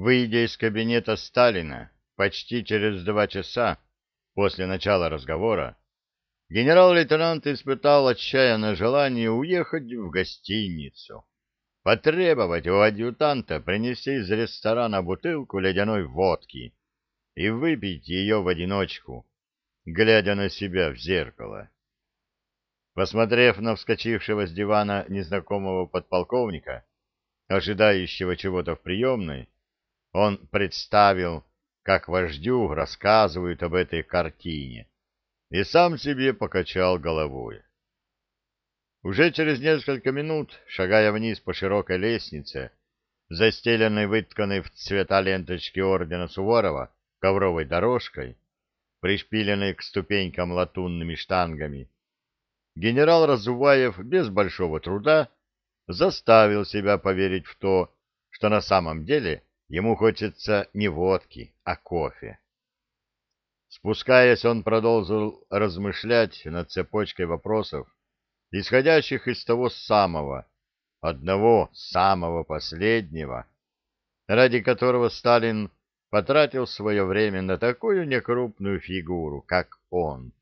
Выйдя из кабинета Сталина почти через два часа после начала разговора, генерал-лейтенант испытал отчаянное желание уехать в гостиницу, потребовать у адъютанта принести из ресторана бутылку ледяной водки и выпить ее в одиночку, глядя на себя в зеркало. Посмотрев на вскочившего с дивана незнакомого подполковника, ожидающего чего-то в приемной, он представил, как вождю рассказывают об этой картине, и сам себе покачал головой. Уже через несколько минут, шагая вниз по широкой лестнице, застеленной вытканной в цвета ленточки ордена Суворова ковровой дорожкой, пришпиленной к ступенькам латунными штангами, генерал Разуваев без большого труда заставил себя поверить в то, что на самом деле ему хочется не водки, а кофе. Спускаясь, он продолжил размышлять над цепочкой вопросов, исходящих из того самого, одного самого последнего, ради которого Сталин потратил свое время на такую некрупную фигуру, как он.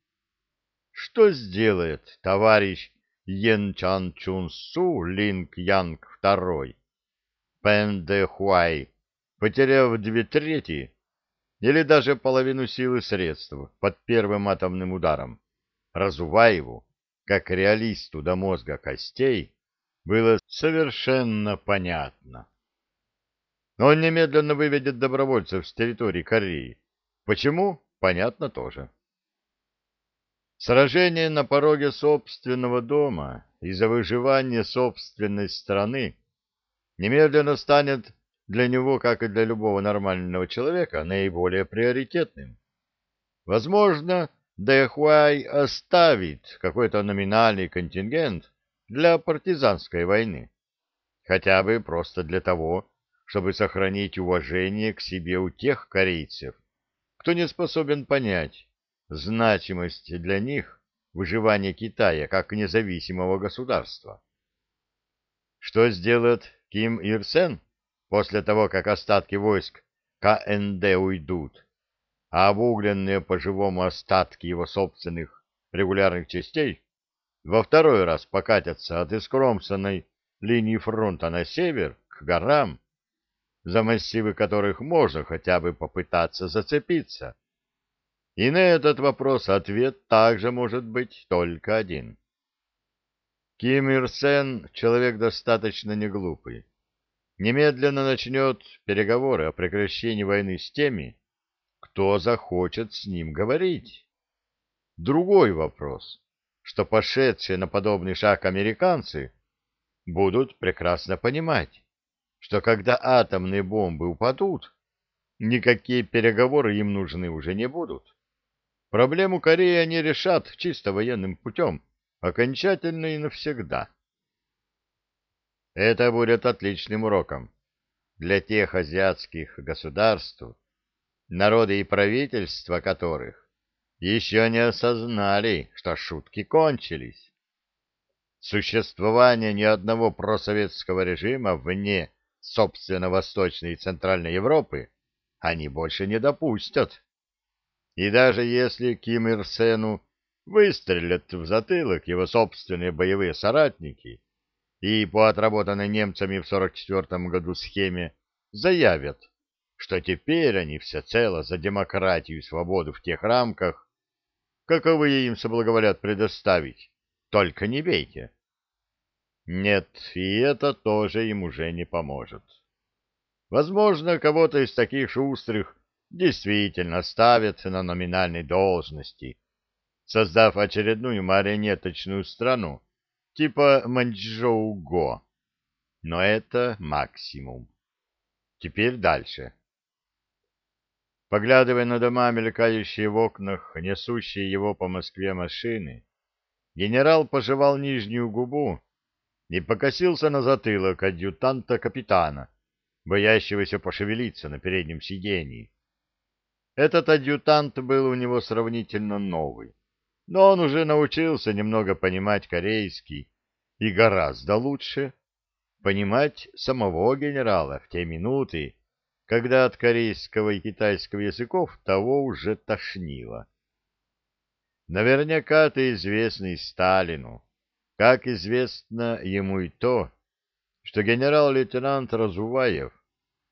Что сделает товарищ Йен Чан Чун Су Линг Янг II, Пен Де Хуай, потеряв две трети или даже половину силы средств под первым атомным ударом, Разуваеву, как реалисту до мозга костей, было совершенно понятно. Он немедленно выведет добровольцев с территории Кореи. Почему? Понятно тоже. Сражение на пороге собственного дома из-за выживания собственной страны немедленно станет для него, как и для любого нормального человека, наиболее приоритетным. Возможно, Дэхуай оставит какой-то номинальный контингент для партизанской войны, хотя бы просто для того, чтобы сохранить уважение к себе у тех корейцев, кто не способен понять, значимость для них выживания Китая как независимого государства. Что сделает Ким Ир Сен после того, как остатки войск КНД уйдут, а обугленные по-живому остатки его собственных регулярных частей во второй раз покатятся от искромсанной линии фронта на север к горам, за массивы которых можно хотя бы попытаться зацепиться? И на этот вопрос ответ также может быть только один. Ким Ир Сен — человек достаточно неглупый. Немедленно начнет переговоры о прекращении войны с теми, кто захочет с ним говорить. Другой вопрос, что пошедшие на подобный шаг американцы будут прекрасно понимать, что когда атомные бомбы упадут, никакие переговоры им нужны уже не будут. Проблему Кореи они решат чисто военным путем, окончательно и навсегда. Это будет отличным уроком для тех азиатских государств, народы и правительства которых еще не осознали, что шутки кончились. Существование ни одного просоветского режима вне, собственно, Восточной и Центральной Европы они больше не допустят. И даже если Ким Ир Сену выстрелят в затылок его собственные боевые соратники и по отработанной немцами в 44 году схеме заявят, что теперь они всецело за демократию и свободу в тех рамках, каковые им соблаговолят предоставить, только не бейте. Нет, и это тоже им уже не поможет. Возможно, кого-то из таких шустрых действительно ставят на номинальной должности, создав очередную марионеточную страну, типа Маньчжоу-Го. Но это максимум. Теперь дальше. Поглядывая на дома, мелькающие в окнах, несущие его по Москве машины, генерал пожевал нижнюю губу и покосился на затылок адъютанта-капитана, боящегося пошевелиться на переднем сидении. Этот адъютант был у него сравнительно новый, но он уже научился немного понимать корейский и гораздо лучше понимать самого генерала в те минуты, когда от корейского и китайского языков того уже тошнило. Наверняка ты известный Сталину, как известно ему и то, что генерал-лейтенант Разуваев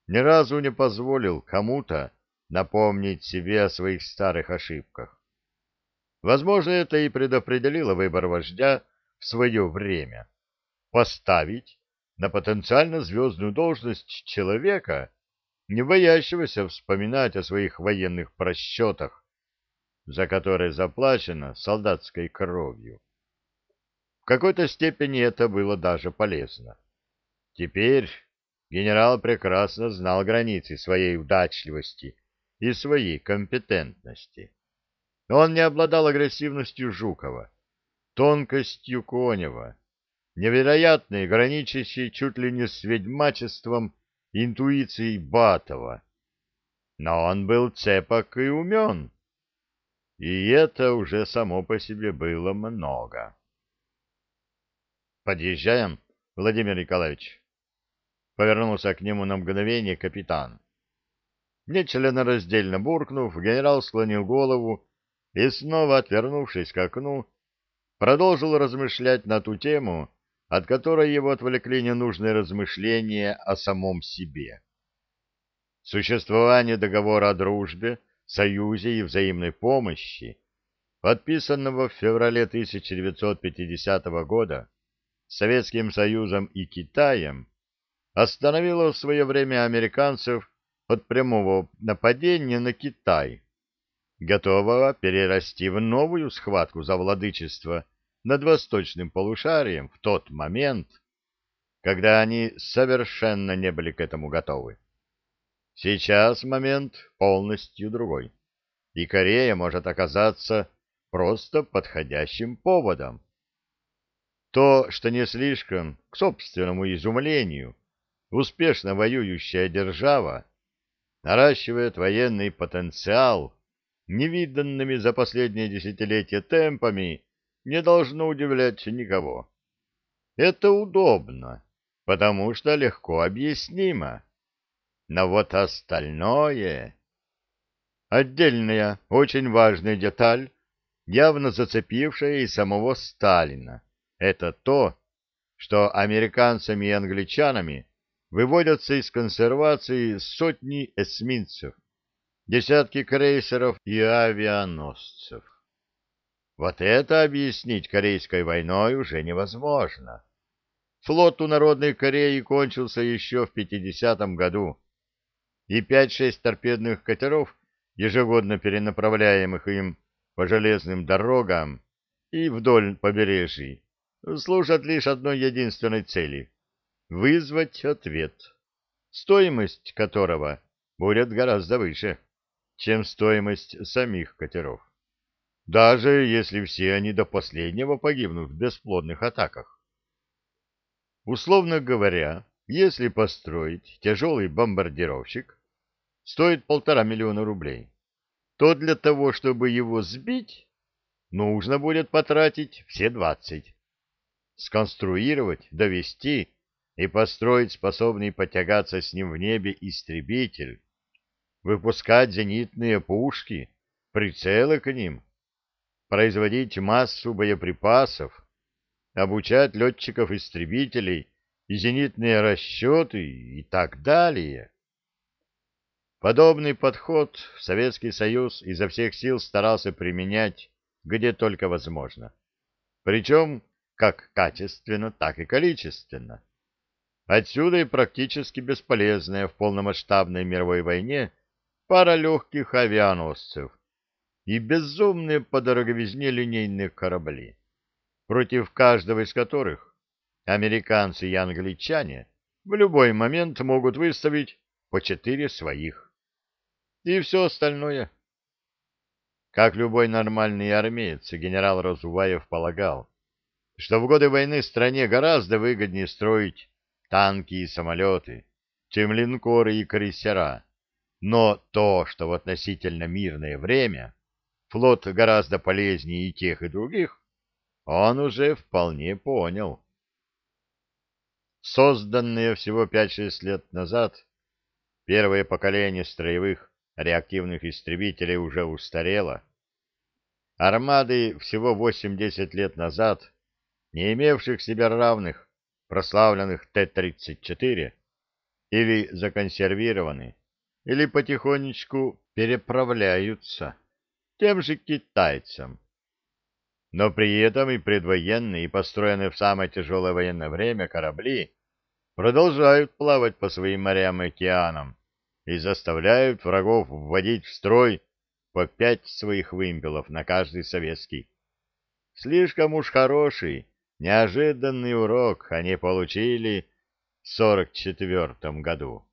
ни разу не позволил кому-то напомнить себе о своих старых ошибках. Возможно, это и предопределило выбор вождя в свое время. Поставить на потенциально звездную должность человека, не боящегося вспоминать о своих военных просчетах, за которые заплачено солдатской кровью. В какой-то степени это было даже полезно. Теперь генерал прекрасно знал границы своей удачливости и своей компетентности. Он не обладал агрессивностью Жукова, тонкостью Конева, невероятной, граничащей чуть ли не с ведьмачеством интуицией Батова. Но он был цепок и умен, и это уже само по себе было много. «Подъезжаем, Владимир Николаевич?» Повернулся к нему на мгновение капитан. Нечленораздельно буркнув, генерал склонил голову и, снова отвернувшись к окну, продолжил размышлять на ту тему, от которой его отвлекли ненужные размышления о самом себе. Существование договора о дружбе, союзе и взаимной помощи, подписанного в феврале 1950 года Советским Союзом и Китаем, остановило в свое время американцев от прямого нападения на Китай, готового перерасти в новую схватку за владычество над восточным полушарием в тот момент, когда они совершенно не были к этому готовы. Сейчас момент полностью другой, и Корея может оказаться просто подходящим поводом. То, что не слишком, к собственному изумлению, успешно воюющая держава наращивает военный потенциал невиданными за последние десятилетия темпами не должно удивлять никого. Это удобно, потому что легко объяснимо. Но вот остальное... Отдельная, очень важная деталь, явно зацепившая и самого Сталина, это то, что американцами и англичанами выводятся из консервации сотни эсминцев, десятки крейсеров и авианосцев. Вот это объяснить Корейской войной уже невозможно. Флот у Народной Кореи кончился еще в 50-м году, и 5-6 торпедных катеров, ежегодно перенаправляемых им по железным дорогам и вдоль побережий, служат лишь одной единственной цели — вызвать ответ, стоимость которого будет гораздо выше, чем стоимость самих катеров даже если все они до последнего погибнут в бесплодных атаках. Условно говоря, если построить тяжелый бомбардировщик, стоит полтора миллиона рублей, то для того, чтобы его сбить, нужно будет потратить все двадцать. Сконструировать, довести и построить способный потягаться с ним в небе истребитель, выпускать зенитные пушки, прицелы к ним, производить массу боеприпасов, обучать летчиков-истребителей и зенитные расчеты и так далее. Подобный подход Советский Союз изо всех сил старался применять где только возможно. Причем как качественно, так и количественно. Отсюда и практически бесполезная в полномасштабной мировой войне пара легких авианосцев, и безумные по дороговизне линейные корабли, против каждого из которых американцы и англичане в любой момент могут выставить по четыре своих. И все остальное. Как любой нормальный армеец, генерал Разуваев полагал, что в годы войны стране гораздо выгоднее строить танки и самолеты, чем линкоры и крейсера. Но то, что в относительно мирное время флот гораздо полезнее и тех, и других, он уже вполне понял. Созданные всего 5-6 лет назад, первое поколение строевых реактивных истребителей уже устарело. Армады всего 8-10 лет назад, не имевших себе равных, прославленных Т-34, или законсервированы, или потихонечку переправляются тем же китайцам. Но при этом и предвоенные, и построенные в самое тяжелое военное время корабли продолжают плавать по своим морям и океанам и заставляют врагов вводить в строй по пять своих вымпелов на каждый советский. Слишком уж хороший, неожиданный урок они получили в 44 году.